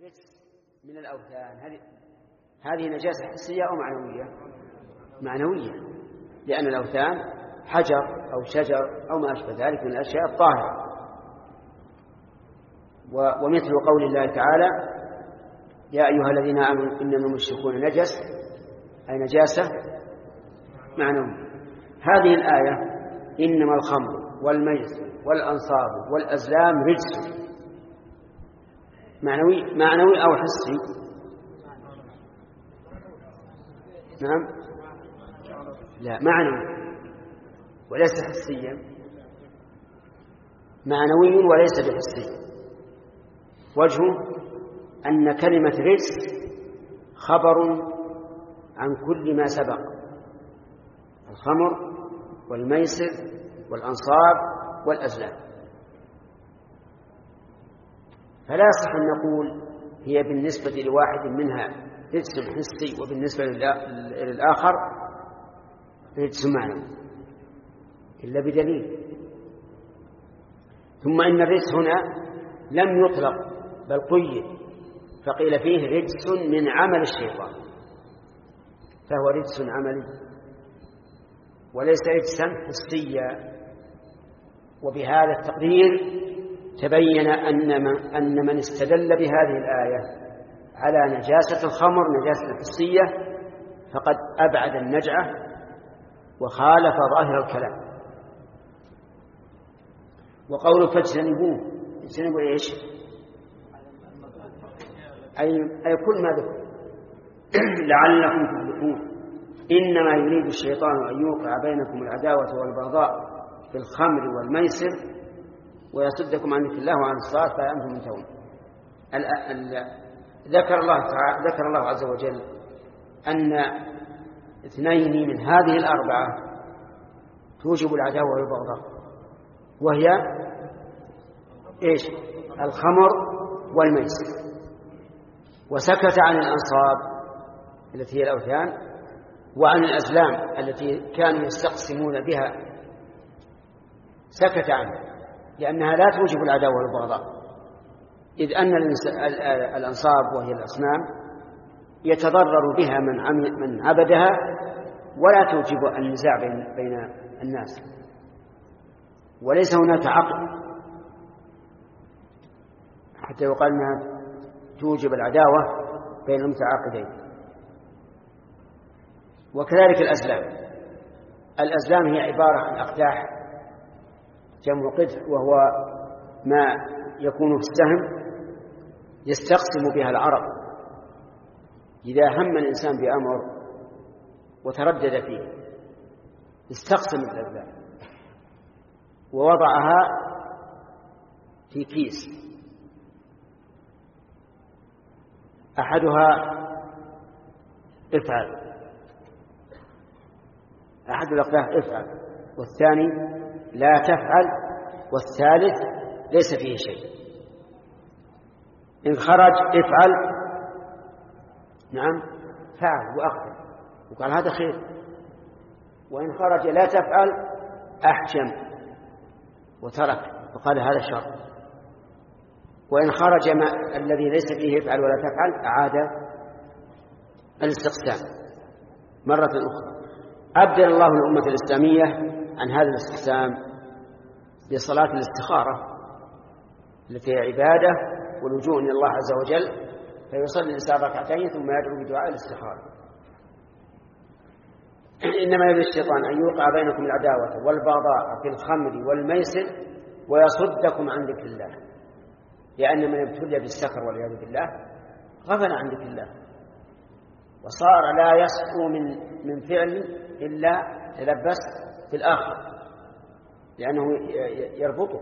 الرجس من الأوثان. هذه هذه نجاسة حسية أو معنوية؟ معنوية لأن الأوثان حجر أو شجر أو ما أشبه ذلك من الأشياء الطاهرة. ومثل قول الله تعالى يا أيها الذين آمنوا إنما المشركون نجس. أي نجاسة معنوية. هذه الآية إنما الخمر والميسر والأنصاب والأزلام رجس. معنوي معنوي أو حسي. نعم. لا معنوي. وليس حسيا. معنوي وليس بحسي. وجهه أن كلمة رجس خبر عن كل ما سبق. الخمر والميسر والأنصاب والأزلام. فلا يصح أن نقول هي بالنسبة لواحد منها رجس حسي وبالنسبة للآخر رجس معنوي إلا بدليل. ثم إن الرجس هنا لم يطلق بل قيد فقيل فيه رجس من عمل الشيطان فهو رجس عملي وليس رجسا حسيا. وبهذا التقدير تبين أن من, أن من استدل بهذه الآية على نجاسة الخمر نجاسة حسية فقد أبعد النجعة وخالف ظاهر الكلام. وقول فاجتنبوه. اجتنبوا إيش؟ أي, أي كل ما ذكر. لعلكم تفلحون. إنما يريد الشيطان أن يوقع بينكم العداوة والبغضاء في الخمر والميسر ويصدكم عن ذكر الله وعن الصلاة فأنتم منتهون ذكر الله تعالى ذكر الله عز وجل أن اثنين من هذه الأربعة توجب العداوة والبغضاء وهي إيش؟ الخمر والميسر. وسكت عن الأنصاب التي هي الأوثان وعن الأزلام التي كانوا يستقسمون بها. سكت عنها. لأنها لا توجب العداوة والبغضاء. إذ أن الأنصاب وهي الأصنام يتضرر بها من من عبدها ولا توجب النزاع بين الناس. وليس هناك عقل حتى يقال أنها توجب العداوة بين المتعاقدين. وكذلك الأزلام. الأزلام هي عبارة عن أقداح جمع قدح وهو ما يكون في السهم يستقسم بها العرب. إذا هم الإنسان بأمر وتردد فيه استقسم الأذان ووضعها في كيس. أحدها افعل. أحد الأقداح افعل. والثاني لا تفعل والثالث ليس فيه شيء. إن خرج افعل. نعم فعل وأقبل. وقال هذا خير. وإن خرج لا تفعل أحجم وترك. وقال هذا شر. وإن خرج ما الذي ليس فيه افعل ولا تفعل أعاد الاستقسام مرة أخرى. أبدل الله الأمة الإسلامية عن هذا الاستقسام بصلاة الاستخارة التي هي عبادة ولجوء إلى الله عز وجل فيصلي الإنسان ركعتين ثم يدعو بدعاء الاستخارة. إنما يريد الشيطان أن يوقع بينكم العداوة والبغضاء في الخمر والميسر ويصدكم عن ذكر الله. لأن من ابتلي بالسكر والعياذ بالله غفل عن ذكر الله. وصار لا يسكو من من فعل إلا تلبس في الآخر لأنه يربطه.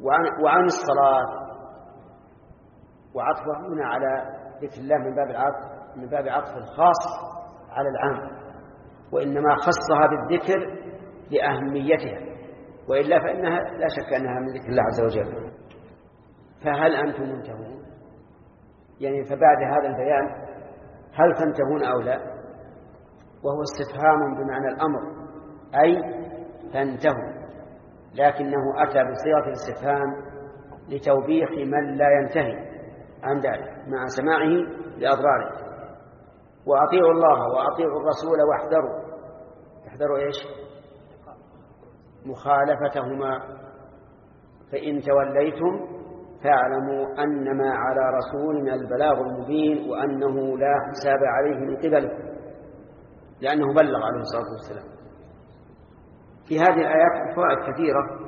وعن, وعن الصلاة وعطفه هنا على ذكر الله من باب العطف من باب عطف الخاص على العام. وإنما خصها بالذكر لأهميتها. وإلا فإنها لا شك أنها من ذكر الله عز وجل. فهل أنتم منتهون؟ يعني فبعد هذا البيان هل تنتهون أو لا؟ وهو استفهام بمعنى الأمر. أي فانتهوا لكنه أتى بصيغة الاستفهام لتوبيخ من لا ينتهي عن ذلك مع سماعه لأضراره. وأطيعوا الله وأطيعوا الرسول واحذروا. احذروا إيش؟ مخالفتهما. فإن توليتم فاعلموا أنما على رسولنا البلاغ المبين وأنه لا حساب عليه من قبله لأنه بلغ عليه الصلاة والسلام. في هذه الآيات فوائد كثيرة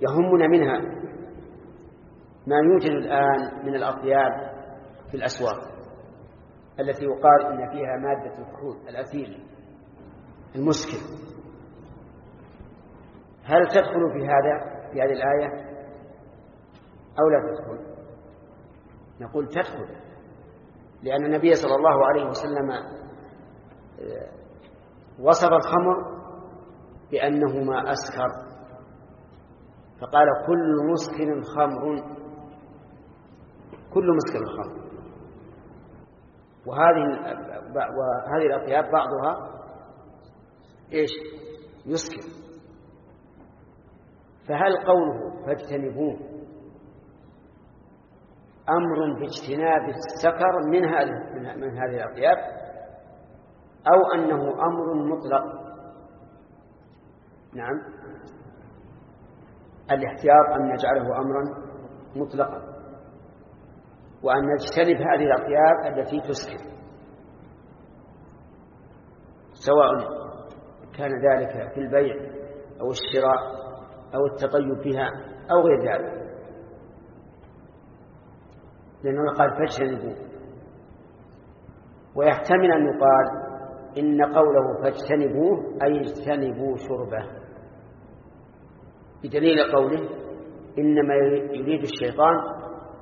يهمنا منها ما يوجد الآن من الأطياب في الأسواق التي يقال إن فيها مادة الكحول الأثيل المسكر. هل تدخل في هذا في هذه الآية؟ أو لا تدخل؟ نقول تدخل لأن النبي صلى الله عليه وسلم آه، وصف الخمر بأنه ما أسكر فقال كل مسكر خمر. كل مسكر خمر. وهذه وهذه الأطياب بعضها إيش؟ يسكر فهل قوله فاجتنبوه أمر باجتناب السكر من هذه من هذه الأطياب؟ أو أنه أمر مطلق؟ نعم. الاحتياط أن نجعله أمرا مطلقا وأن نجتنب هذه الأطياب التي تسكر سواء كان ذلك في البيع أو الشراء أو التطيب بها أو غير ذلك. لأنه قال فاجتنبوه ويحتمل أن يقال إن قوله فاجتنبوه أي اجتنبوا شربه. بدليل قوله إنما يريد الشيطان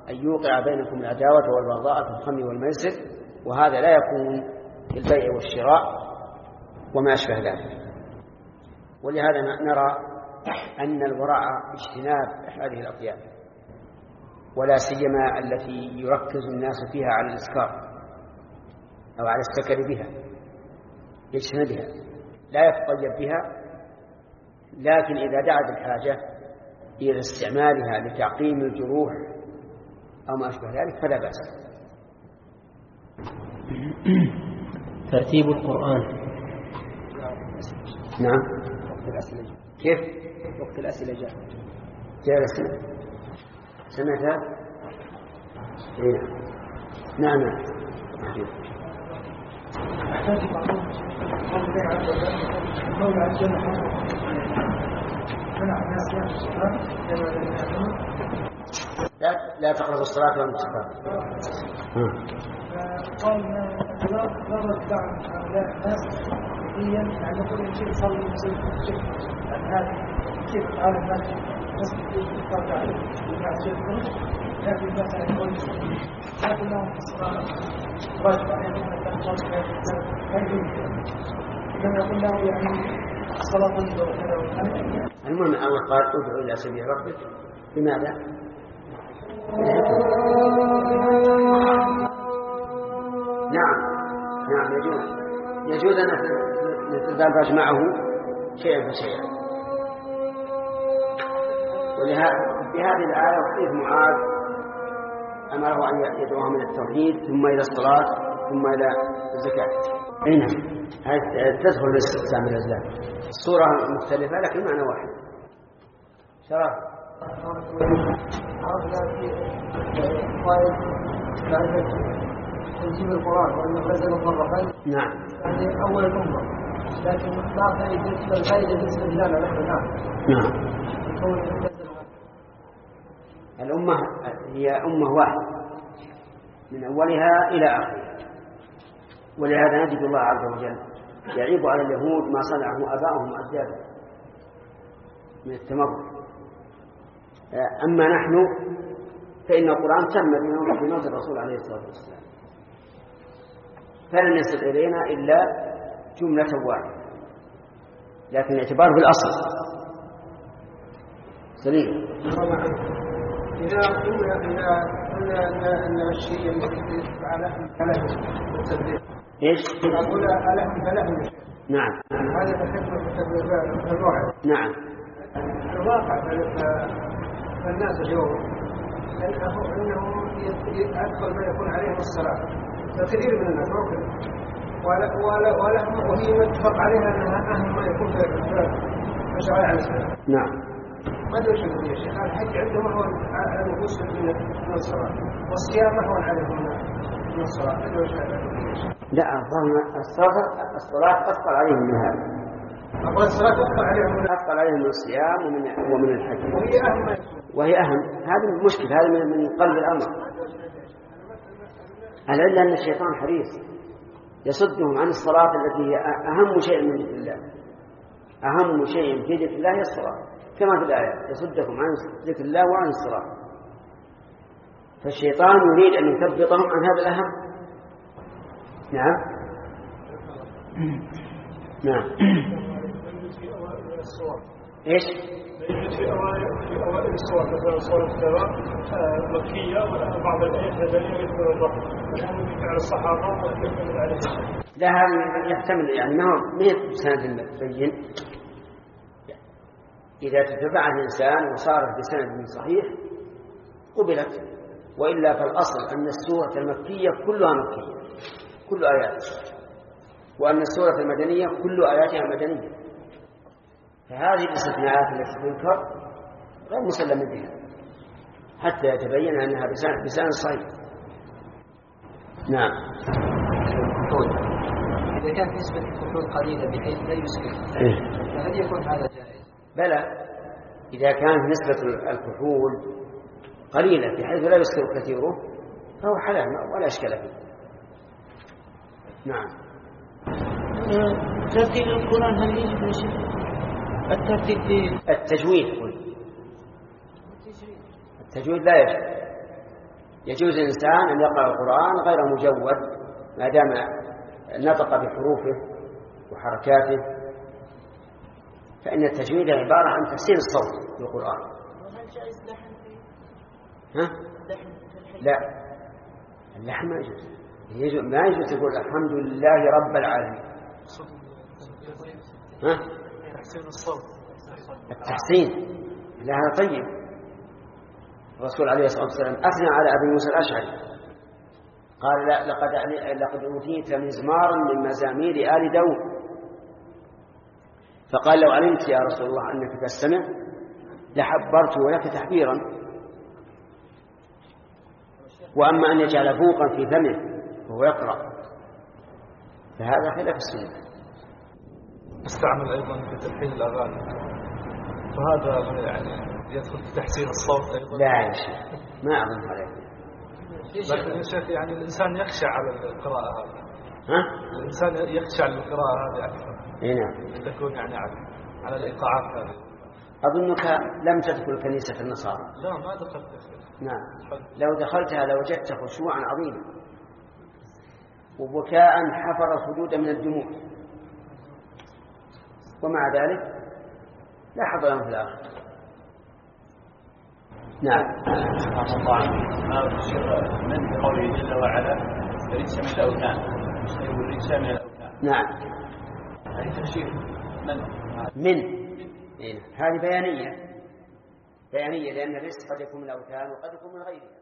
أن يوقع بينكم العداوة والبغضاء في الخمر والميسر وهذا لا يكون في البيع والشراء وما أشبه ذلك. ولهذا نرى أن الوراء اجتناب هذه الأطياب ولا سيما التي يركز الناس فيها على الإسكار أو على السكر بها. يجتنبها لا يتطيب بها لكن إذا دعت الحاجة إلى استعمالها لتعقيم الجروح أو ما أشبه ذلك فلا بأس. ترتيب القرآن. نعم. كيف؟ وقت الأسئلة جاء جاء الأسئلة سمعت؟ إيه. نعم. نعم. لا لا تقربوا الصلاة وأنتم سكارى. قال لا ضرر دعم هؤلاء الناس يعني يقول شيء صلي شيء هذا كيف هذا الناس ناس تتفرج عليه الناس يدخلون لكن مثلا يقول لكن في الصلاة واجب عليهم أن تنقل المهم الله قال ادعو إلى سبيل ربك. لماذا؟ نعم. نعم يجوز. يجوز أن نتدرج معه شيئا فشيئا. ولهذا هذه الآية وحديث معاذ أمره أن يدعوهم إلى التوحيد ثم إلى الصلاة ثم إلى الزكاة. أي نعم. تدخل في استخدام الأزلام. الصورة مختلفة لكن معنى واحد. شرف. تنزيل القرآن نعم. أول الأمة لكن الفائدة نحن نعم. الأمة هي أمة واحدة. من أولها إلى آخرها. ولهذا نجد الله عز وجل يعيب على اليهود ما صنعه آباؤهم وأجدادهم من التمرد. أما نحن فإن القرآن تم بموت الرسول عليه الصلاة والسلام. فلن يصل إلينا إلا جملة واحدة لكن الاعتبار بالأصل سليم إذا قلنا إذا قلنا أن الشيء الذي على إيش؟ ألحم فله نعم. هذا تكلم الواحد نعم. الواقع فالناس اليوم. أنه ادخل ما يكون عليهم الصلاة. فكثير من الناس ولا ولا وهي متفق عليها أنها أهم ما يكون في على الإسلام. نعم. ماذا يشهد يا شيخ؟ الحج عندهم هو على النفوس من الصلاة. والصيام هو عليهم لا الظاهر الصلاة الصلاة أثقل عليهم من هذا. أقول الصلاة أثقل عليهم من أثقل عليهم من الصيام ومن ومن الحج. وهي أهم. وهي أهم هذه المشكلة هذا من من قلب الأمر. العله أن الشيطان حريص يصدهم عن الصلاة التي هي أهم شيء من ذكر الله. أهم شيء في ذكر الله هي الصلاة. كما في الآية يصدكم عن ذكر الله وعن الصلاة فالشيطان يريد أن يثبطهم عن هذا الأهم. نعم. نعم. إيش؟ في اوائل الصور مثلا صور الكبار مكيه وبعض الايات مدنيه مثل الرب الان فعل الصحابه والكلمة عليه لا هذا يحتمل يعني ما هو ما هي بسند بين. إذا تتبع الإنسان وصارت بسند صحيح قبلت. وإلا فالأصل أن السورة المكية كلها مكية كل آيات. وأن السورة المدنية كل آياتها مدنية. فهذه الاستثناءات التي تذكر غير مسلم بها حتى يتبين أنها بسند صحيح. نعم. إذا كانت نسبة الكحول قليلة بحيث لا يسكر إيه؟ فهل يكون هذا جائز؟ بلى. إذا كانت نسبة الكحول قليلة بحيث لا يسكر كثيره فهو حلال ولا إشكال فيه. نعم. ترتيب القرآن هل يجب يا شيخ؟ الترتيب في التجويد قل. التجويد لا يجب يجوز الإنسان أن يقرأ القرآن غير مجود ما دام نطق بحروفه وحركاته. فإن التجويد عبارة عن تحسين الصوت في القرآن. وهل جائز لحن؟ ها؟ لا. اللحن ما يجوز. يجوز ما يجوز تقول الحمد لله رب العالمين. ها؟ التحسين. لا هذا طيب. الرسول عليه الصلاة والسلام أثنى على أبي موسى الأشعري. قال لا لقد لقد أوتيت مزمارا من مزامير آل داود. فقال لو علمت يا رسول الله أنك تستمع لحبرت لك تحبيرا. وأما أن يجعل فوقا في فمه وهو يقرأ فهذا خلاف السنة. أستعمل أيضا في تلحين الأغاني. فهذا يعني يدخل في تحسين الصوت أيضا. لا يا شيخ ما أظن هذا لكن يا شيخ يعني الإنسان يخشى على القراءة هذه. ها؟ الإنسان يخشى على القراءة هذه أكثر. إي نعم. تكون يعني على على الإيقاعات هذه. أظنك لم تدخل كنيسة النصارى. لا ما دخلت يا شيخ. نعم. لو دخلتها لوجدت خشوعا عظيما وبكاء حفر الخدود من الدموع. ومع ذلك لا حظ لهم في الآخرة. نعم. ما من قوله جل وعلا؟ رجس من يشتري الرجس من الأوثان. نعم. هذه تفسير من. من. إيه. هذه بيانية. بيانية لأن الرزق قد يكون من الأوثان وقد يكون من غيرها.